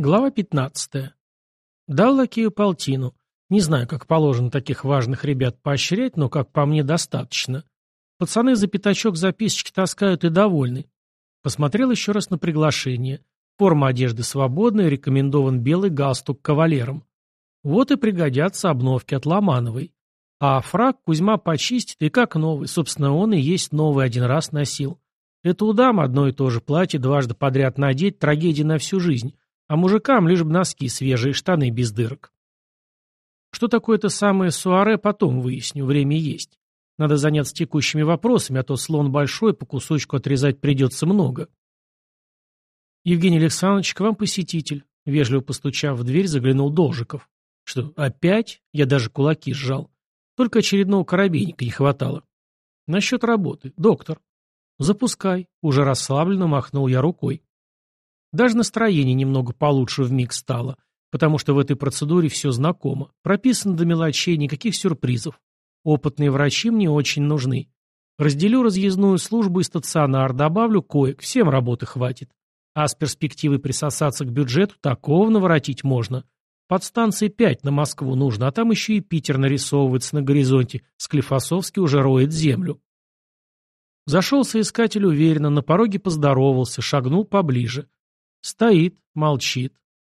Глава 15. Дал лакею полтину. Не знаю, как положено таких важных ребят поощрять, но, как по мне, достаточно. Пацаны за пятачок записочки таскают и довольны. Посмотрел еще раз на приглашение. Форма одежды свободная, рекомендован белый галстук кавалерам. Вот и пригодятся обновки от Ломановой. А фраг Кузьма почистит, и как новый. Собственно, он и есть новый, один раз носил. Это у дам одно и то же платье дважды подряд надеть, трагедия на всю жизнь. А мужикам лишь бы носки свежие, штаны без дырок. Что такое это самое суаре, потом выясню, время есть. Надо заняться текущими вопросами, а то слон большой, по кусочку отрезать придется много. Евгений Александрович, к вам посетитель. Вежливо постучав в дверь, заглянул Должиков. Что, опять? Я даже кулаки сжал. Только очередного коробейника не хватало. Насчет работы. Доктор. Запускай. Уже расслабленно махнул я рукой. Даже настроение немного получше вмиг стало, потому что в этой процедуре все знакомо. Прописано до мелочей, никаких сюрпризов. Опытные врачи мне очень нужны. Разделю разъездную службу и стационар, добавлю коек, всем работы хватит. А с перспективой присосаться к бюджету такого наворотить можно. Под станцией 5 на Москву нужно, а там еще и Питер нарисовывается на горизонте. Склифосовский уже роет землю. Зашел соискатель уверенно, на пороге поздоровался, шагнул поближе. Стоит, молчит,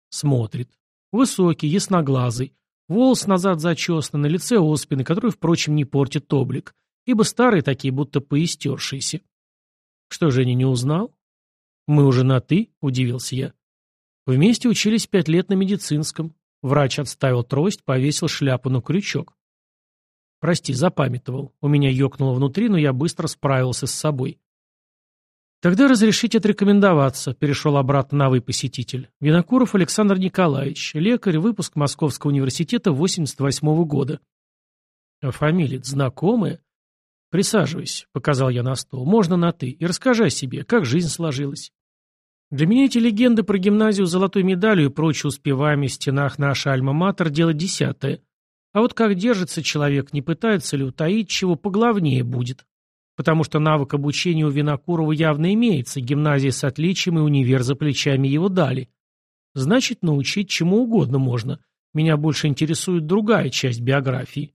смотрит. Высокий, ясноглазый. Волос назад зачесан, на лице оспины, который, впрочем, не портит облик, ибо старые такие, будто поистершиеся. Что, Женя не узнал? Мы уже на «ты», — удивился я. Вместе учились пять лет на медицинском. Врач отставил трость, повесил шляпу на крючок. Прости, запамятовал. У меня ёкнуло внутри, но я быстро справился с собой. «Тогда разрешите отрекомендоваться», — перешел обратно новый посетитель. Винокуров Александр Николаевич, лекарь, выпуск Московского университета 88 -го года. «А фамилия знакомая?» «Присаживайся», — показал я на стол. «Можно на «ты». И расскажи о себе, как жизнь сложилась». Для меня эти легенды про гимназию с золотой медалью и прочие успеваемые в стенах нашей альма-матер — дело десятое. А вот как держится человек, не пытается ли утаить, чего поглавнее будет потому что навык обучения у Винокурова явно имеется, гимназия с отличием и универ за плечами его дали. Значит, научить чему угодно можно. Меня больше интересует другая часть биографии.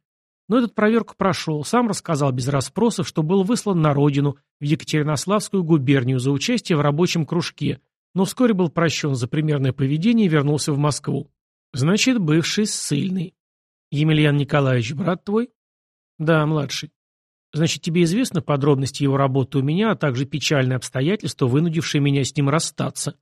Но этот проверку прошел, сам рассказал без расспросов, что был выслан на родину, в Екатеринославскую губернию, за участие в рабочем кружке, но вскоре был прощен за примерное поведение и вернулся в Москву. Значит, бывший ссыльный. Емельян Николаевич, брат твой? Да, младший. Значит, тебе известны подробности его работы у меня, а также печальные обстоятельства, вынудившие меня с ним расстаться?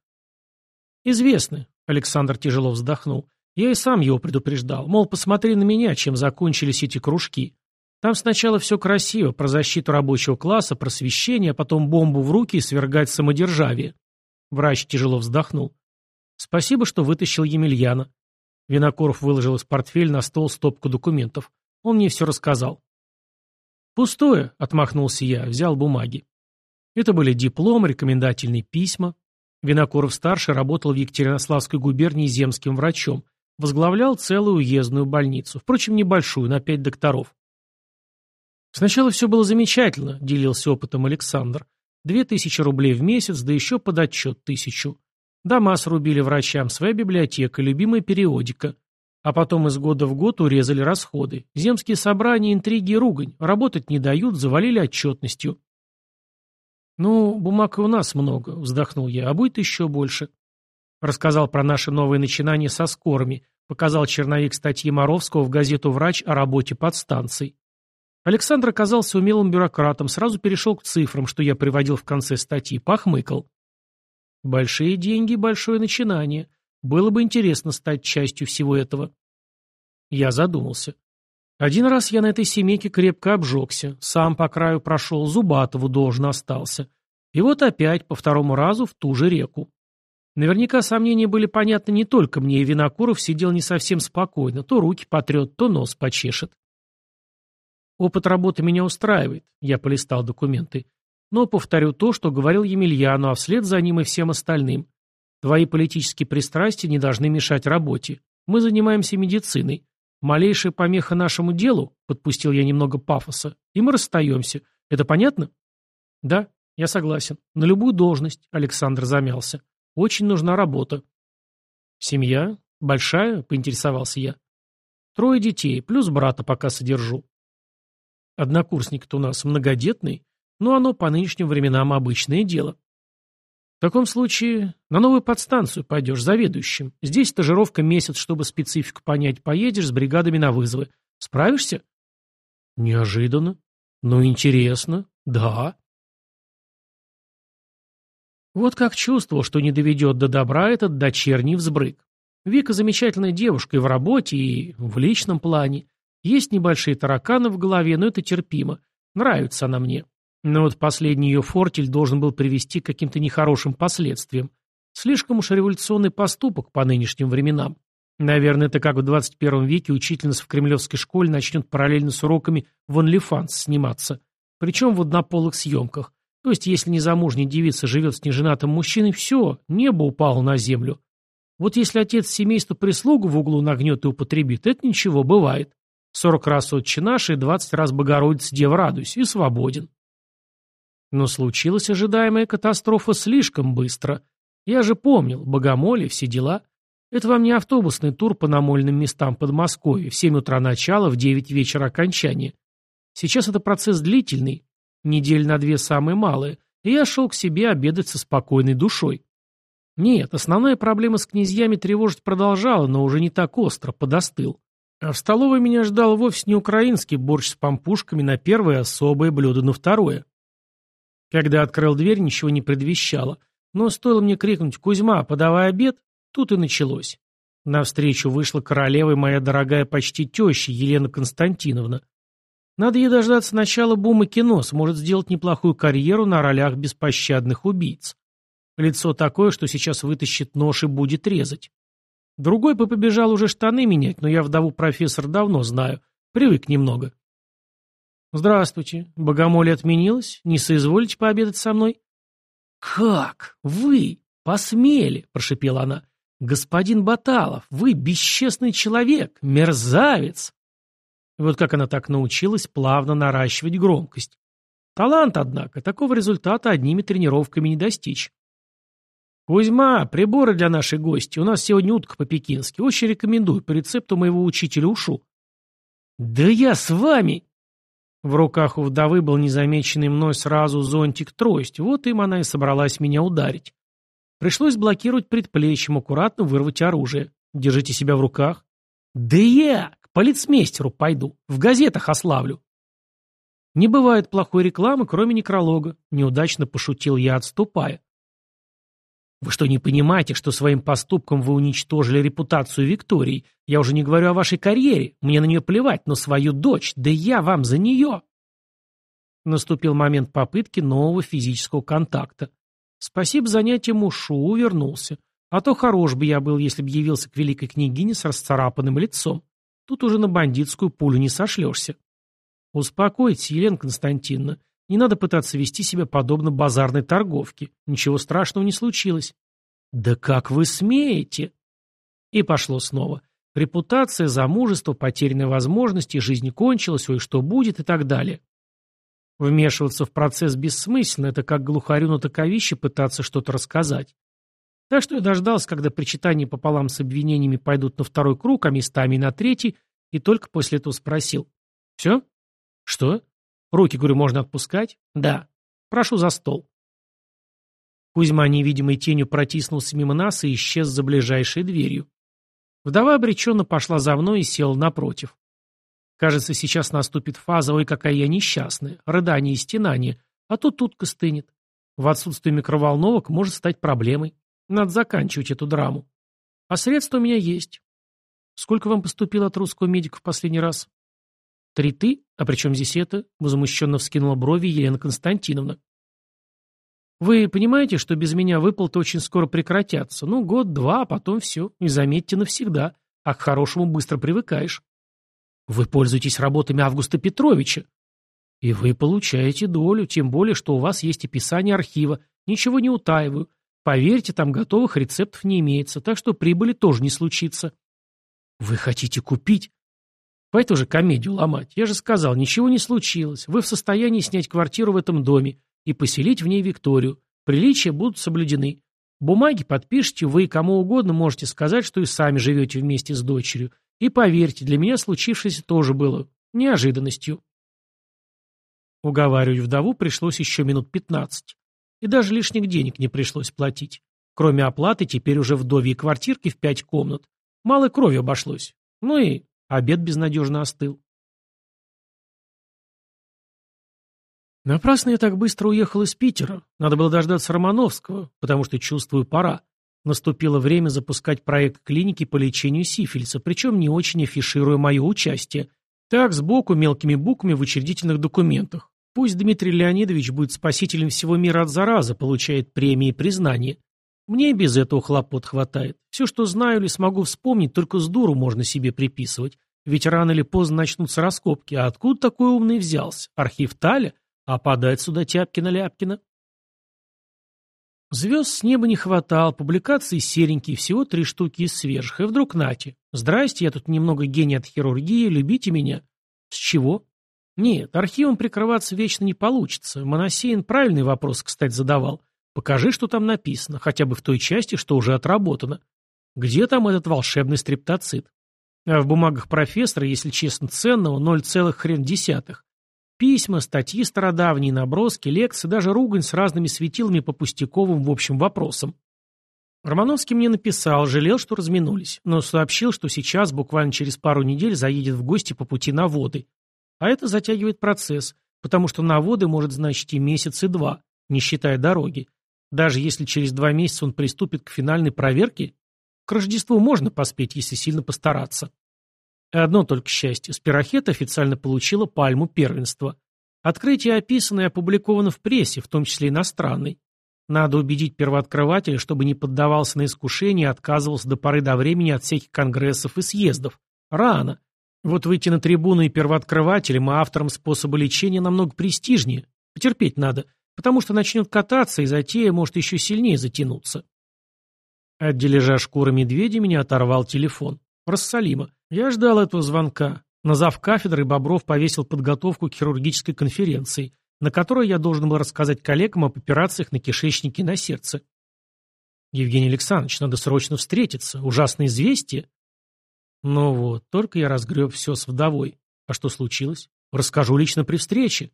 Известны, Александр тяжело вздохнул. Я и сам его предупреждал. Мол, посмотри на меня, чем закончились эти кружки. Там сначала все красиво, про защиту рабочего класса, просвещение, а потом бомбу в руки и свергать самодержавие. Врач тяжело вздохнул. Спасибо, что вытащил Емельяна. Винокуров выложил из портфеля на стол стопку документов. Он мне все рассказал. «Пустое», — отмахнулся я, взял бумаги. Это были диплом, рекомендательные письма. Винокуров-старший работал в Екатеринославской губернии земским врачом, возглавлял целую уездную больницу, впрочем, небольшую, на пять докторов. Сначала все было замечательно, делился опытом Александр. Две тысячи рублей в месяц, да еще под отчет тысячу. Дома срубили врачам, своя библиотека, любимая периодика. А потом из года в год урезали расходы. Земские собрания, интриги и ругань. Работать не дают, завалили отчетностью. «Ну, бумаг и у нас много», — вздохнул я, — «а будет еще больше». Рассказал про наши новые начинания со скорами, показал черновик статьи Моровского в газету «Врач» о работе подстанций. Александр оказался умелым бюрократом, сразу перешел к цифрам, что я приводил в конце статьи, похмыкал. «Большие деньги, большое начинание. Было бы интересно стать частью всего этого. Я задумался. Один раз я на этой семейке крепко обжегся, сам по краю прошел, Зубатову должен остался. И вот опять, по второму разу, в ту же реку. Наверняка сомнения были понятны не только мне, и Винокуров сидел не совсем спокойно, то руки потрет, то нос почешет. Опыт работы меня устраивает, я полистал документы. Но повторю то, что говорил Емельяну, а вслед за ним и всем остальным. Твои политические пристрастия не должны мешать работе. Мы занимаемся медициной. Малейшая помеха нашему делу, подпустил я немного пафоса, и мы расстаемся. Это понятно? Да, я согласен. На любую должность, Александр замялся. Очень нужна работа. Семья? Большая? Поинтересовался я. Трое детей, плюс брата пока содержу. Однокурсник-то у нас многодетный, но оно по нынешним временам обычное дело. В таком случае на новую подстанцию пойдешь заведующим. Здесь стажировка месяц, чтобы специфику понять. Поедешь с бригадами на вызовы. Справишься? Неожиданно. Ну, интересно. Да. Вот как чувствовал, что не доведет до добра этот дочерний взбрык. Вика замечательная девушка и в работе, и в личном плане. Есть небольшие тараканы в голове, но это терпимо. Нравится она мне. Но вот последний ее фортель должен был привести к каким-то нехорошим последствиям. Слишком уж революционный поступок по нынешним временам. Наверное, это как в 21 веке учительница в кремлевской школе начнет параллельно с уроками в OnlyFans сниматься. Причем в однополых съемках. То есть, если незамужняя девица живет с неженатым мужчиной, все, небо упало на землю. Вот если отец семейства прислугу в углу нагнет и употребит, это ничего, бывает. Сорок раз отче наш и двадцать раз Богородица Дева радуйся, и свободен. Но случилась ожидаемая катастрофа слишком быстро. Я же помнил, богомолие, все дела. Это вам не автобусный тур по намольным местам Подмосковья, в семь утра начало, в девять вечера окончание. Сейчас это процесс длительный, недель на две самые малые, и я шел к себе обедать со спокойной душой. Нет, основная проблема с князьями тревожить продолжала, но уже не так остро, подостыл. А в столовой меня ждал вовсе не украинский борщ с пампушками на первое особое блюдо на второе. Когда открыл дверь, ничего не предвещало. Но стоило мне крикнуть «Кузьма, подавай обед!» Тут и началось. Навстречу вышла королева и моя дорогая почти теща Елена Константиновна. Надо ей дождаться начала бума кино, сможет сделать неплохую карьеру на ролях беспощадных убийц. Лицо такое, что сейчас вытащит нож и будет резать. Другой бы побежал уже штаны менять, но я вдову профессор давно знаю. Привык немного. «Здравствуйте. Богомолие отменилось? Не соизволите пообедать со мной?» «Как? Вы? Посмели?» – прошипела она. «Господин Баталов, вы бесчестный человек, мерзавец!» Вот как она так научилась плавно наращивать громкость. Талант, однако, такого результата одними тренировками не достичь. «Кузьма, приборы для нашей гости. У нас сегодня утка по-пекински. Очень рекомендую, по рецепту моего учителя Ушу». «Да я с вами!» В руках у вдовы был незамеченный мной сразу зонтик-трость, вот им она и собралась меня ударить. Пришлось блокировать предплечьем, аккуратно вырвать оружие. Держите себя в руках. «Да я к полицмейстеру пойду, в газетах ославлю». «Не бывает плохой рекламы, кроме некролога», — неудачно пошутил я, отступая. Вы что, не понимаете, что своим поступком вы уничтожили репутацию Виктории? Я уже не говорю о вашей карьере. Мне на нее плевать, но свою дочь, да я вам за нее. Наступил момент попытки нового физического контакта. Спасибо занятиям ушу, увернулся. А то хорош бы я был, если бы явился к великой княгине с расцарапанным лицом. Тут уже на бандитскую пулю не сошлешься. Успокойтесь, Елена Константиновна. Не надо пытаться вести себя подобно базарной торговке. Ничего страшного не случилось. Да как вы смеете? И пошло снова. Репутация, замужество, потерянные возможности, жизнь кончилась, ой, что будет и так далее. Вмешиваться в процесс бессмысленно, это как глухарю на таковище пытаться что-то рассказать. Так что я дождался, когда причитания пополам с обвинениями пойдут на второй круг, а местами на третий, и только после этого спросил. «Все? Что? Руки, говорю, можно отпускать? Да. Прошу за стол. Кузьма невидимой тенью протиснулся мимо нас и исчез за ближайшей дверью. Вдова обреченно пошла за мной и села напротив. Кажется, сейчас наступит фаза «Ой, какая я несчастная», рыдание и стенание, а тут утка стынет. В отсутствие микроволновок может стать проблемой. Надо заканчивать эту драму. А средства у меня есть. Сколько вам поступило от русского медика в последний раз? «Три ты? А при чем здесь это?» — возмущенно вскинула брови Елена Константиновна. «Вы понимаете, что без меня выплаты очень скоро прекратятся? Ну, год-два, а потом все. И заметьте навсегда. А к хорошему быстро привыкаешь. Вы пользуетесь работами Августа Петровича. И вы получаете долю, тем более, что у вас есть описание архива. Ничего не утаиваю. Поверьте, там готовых рецептов не имеется, так что прибыли тоже не случится. Вы хотите купить? Хватит уже комедию ломать. Я же сказал, ничего не случилось. Вы в состоянии снять квартиру в этом доме и поселить в ней Викторию. Приличия будут соблюдены. Бумаги подпишите, вы кому угодно можете сказать, что и сами живете вместе с дочерью. И поверьте, для меня случившееся тоже было неожиданностью. Уговаривать вдову пришлось еще минут пятнадцать. И даже лишних денег не пришлось платить. Кроме оплаты, теперь уже вдовьей квартирки в пять комнат. Малой кровью обошлось. Ну и обед безнадежно остыл. Напрасно я так быстро уехал из Питера. Надо было дождаться Романовского, потому что чувствую, пора. Наступило время запускать проект клиники по лечению сифилиса, причем не очень афишируя мое участие. Так, сбоку, мелкими буквами в учредительных документах. Пусть Дмитрий Леонидович будет спасителем всего мира от заразы, получает премии и признание. Мне без этого хлопот хватает. Все, что знаю или смогу вспомнить, только с дуру можно себе приписывать. Ведь рано или поздно начнутся раскопки. А откуда такой умный взялся? Архив Таля? А подать сюда Тяпкина-Ляпкина? Звезд с неба не хватало, публикаций серенькие, всего три штуки из свежих. И вдруг нате. Здрасте, я тут немного гений от хирургии, любите меня. С чего? Нет, архивом прикрываться вечно не получится. Моносеин правильный вопрос, кстати, задавал. Покажи, что там написано, хотя бы в той части, что уже отработано. Где там этот волшебный стриптоцит? А в бумагах профессора, если честно, ценного, ноль целых хрен десятых. Письма, статьи стародавние, наброски, лекции, даже ругань с разными светилами по пустяковым в общем вопросам. Романовский мне написал, жалел, что разминулись, но сообщил, что сейчас, буквально через пару недель, заедет в гости по пути на воды. А это затягивает процесс, потому что на воды может значить и месяц, и два, не считая дороги. Даже если через два месяца он приступит к финальной проверке, к Рождеству можно поспеть, если сильно постараться. Одно только счастье. Спирохет официально получила пальму первенства. Открытие описано и опубликовано в прессе, в том числе иностранной. Надо убедить первооткрывателя, чтобы не поддавался на искушение и отказывался до поры до времени от всяких конгрессов и съездов. Рано. Вот выйти на трибуну и первооткрывателем, и автором способа лечения намного престижнее. Потерпеть надо, потому что начнет кататься, и затея может еще сильнее затянуться. От дележа шкуры медведя меня оторвал телефон. Рассалима. Я ждал этого звонка. На зав кафедры Бобров повесил подготовку к хирургической конференции, на которой я должен был рассказать коллегам об операциях на кишечнике и на сердце. Евгений Александрович, надо срочно встретиться. Ужасное известие. Ну вот, только я разгреб все с вдовой. А что случилось? Расскажу лично при встрече.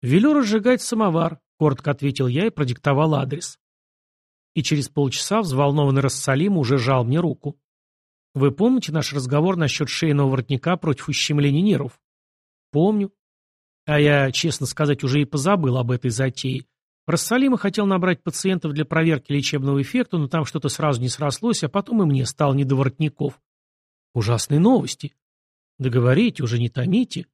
Велю разжигать самовар, коротко ответил я и продиктовал адрес. И через полчаса взволнованный Рассалим уже жал мне руку. Вы помните наш разговор насчет шейного воротника против ущемления нервов? Помню. А я, честно сказать, уже и позабыл об этой затее. Рассалима хотел набрать пациентов для проверки лечебного эффекта, но там что-то сразу не срослось, а потом и мне стало не до воротников. Ужасные новости. Договорите, уже не томите.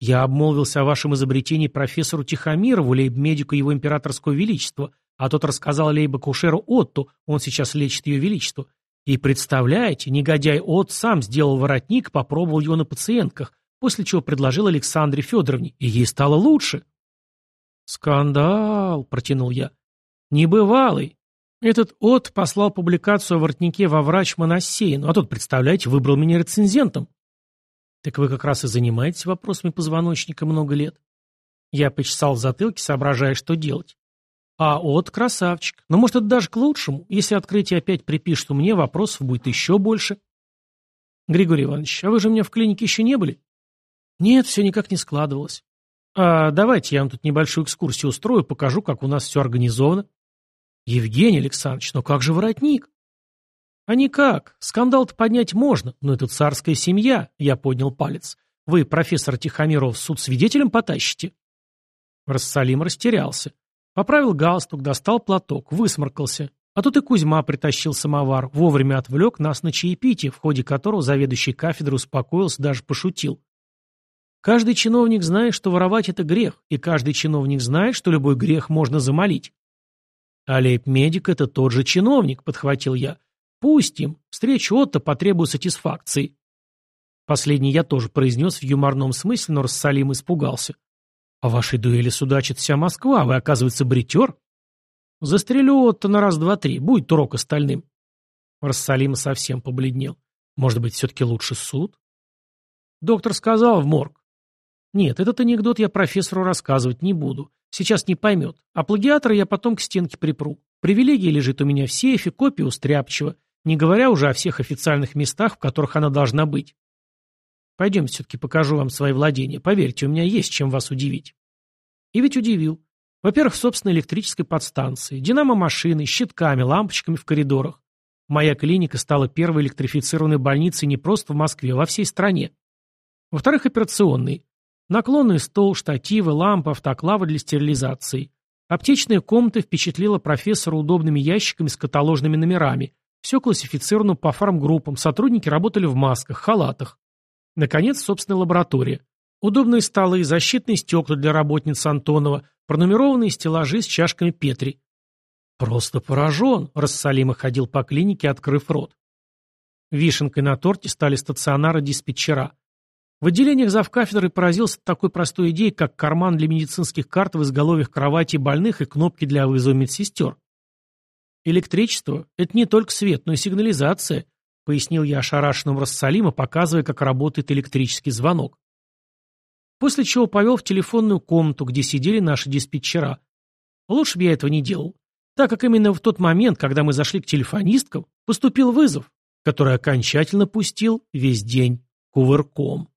Я обмолвился о вашем изобретении профессору Тихомирову, лейб-медику его императорского величества, а тот рассказал лейб-акушеру Отту, он сейчас лечит ее величество, и представляете, негодяй От сам сделал воротник, попробовал его на пациентках, после чего предложил Александре Федоровне, и ей стало лучше. «Скандал!» — протянул я. «Небывалый. Этот От послал публикацию о воротнике во врач Моносеину, а тот, представляете, выбрал меня рецензентом». «Так вы как раз и занимаетесь вопросами позвоночника много лет?» Я почесал в затылке, соображая, что делать. А от красавчик. Но может это даже к лучшему. Если открытие опять припишет мне, вопросов будет еще больше. Григорий Иванович, а вы же у меня в клинике еще не были? Нет, все никак не складывалось. А давайте я вам тут небольшую экскурсию устрою, покажу, как у нас все организовано. Евгений Александрович, но как же воротник? А никак. Скандал-то поднять можно, но это царская семья, я поднял палец. Вы, профессор Тихомиров, суд свидетелем потащите? Рассалим растерялся. Поправил галстук, достал платок, высморкался. А тут и Кузьма притащил самовар, вовремя отвлек нас на чаепитие, в ходе которого заведующий кафедры успокоился, даже пошутил. Каждый чиновник знает, что воровать – это грех, и каждый чиновник знает, что любой грех можно замолить. А лейб-медик – это тот же чиновник, подхватил я. Пусть им, встречу Отто потребует сатисфакции. Последний я тоже произнес в юморном смысле, но Рассалим испугался. «О вашей дуэли судачит вся Москва, вы, оказывается, бритер?» «Застрелю Отто на раз-два-три, будет урок остальным». Рассалим совсем побледнел. «Может быть, все-таки лучше суд?» «Доктор сказал в морг». «Нет, этот анекдот я профессору рассказывать не буду. Сейчас не поймет. А плагиатора я потом к стенке припру. Привилегия лежит у меня в сейфе, копия у не говоря уже о всех официальных местах, в которых она должна быть. Пойдемте все-таки покажу вам свои владения. Поверьте, у меня есть чем вас удивить. И ведь удивил. Во-первых, собственно, электрической подстанции, динамо-машины, щитками, лампочками в коридорах. Моя клиника стала первой электрифицированной больницей не просто в Москве, а во всей стране. Во-вторых, операционный. Наклонный стол, штативы, лампы, автоклавы для стерилизации. Аптечная комната впечатлила профессора удобными ящиками с каталожными номерами. Все классифицировано по фармгруппам, сотрудники работали в масках, халатах. Наконец, собственная лаборатория. Удобные столы, защитные стекла для работниц Антонова, пронумерованные стеллажи с чашками Петри. «Просто поражен!» – Рассалима ходил по клинике, открыв рот. Вишенкой на торте стали стационары диспетчера. В отделениях завкафедры поразился такой простой идеей, как карман для медицинских карт в изголовьях кровати больных и кнопки для вызова медсестер. «Электричество – это не только свет, но и сигнализация», – пояснил я ошарашенному Рассалима, показывая, как работает электрический звонок. После чего повел в телефонную комнату, где сидели наши диспетчера. Лучше бы я этого не делал так как именно в тот момент, когда мы зашли к телефонисткам, поступил вызов, который окончательно пустил весь день кувырком.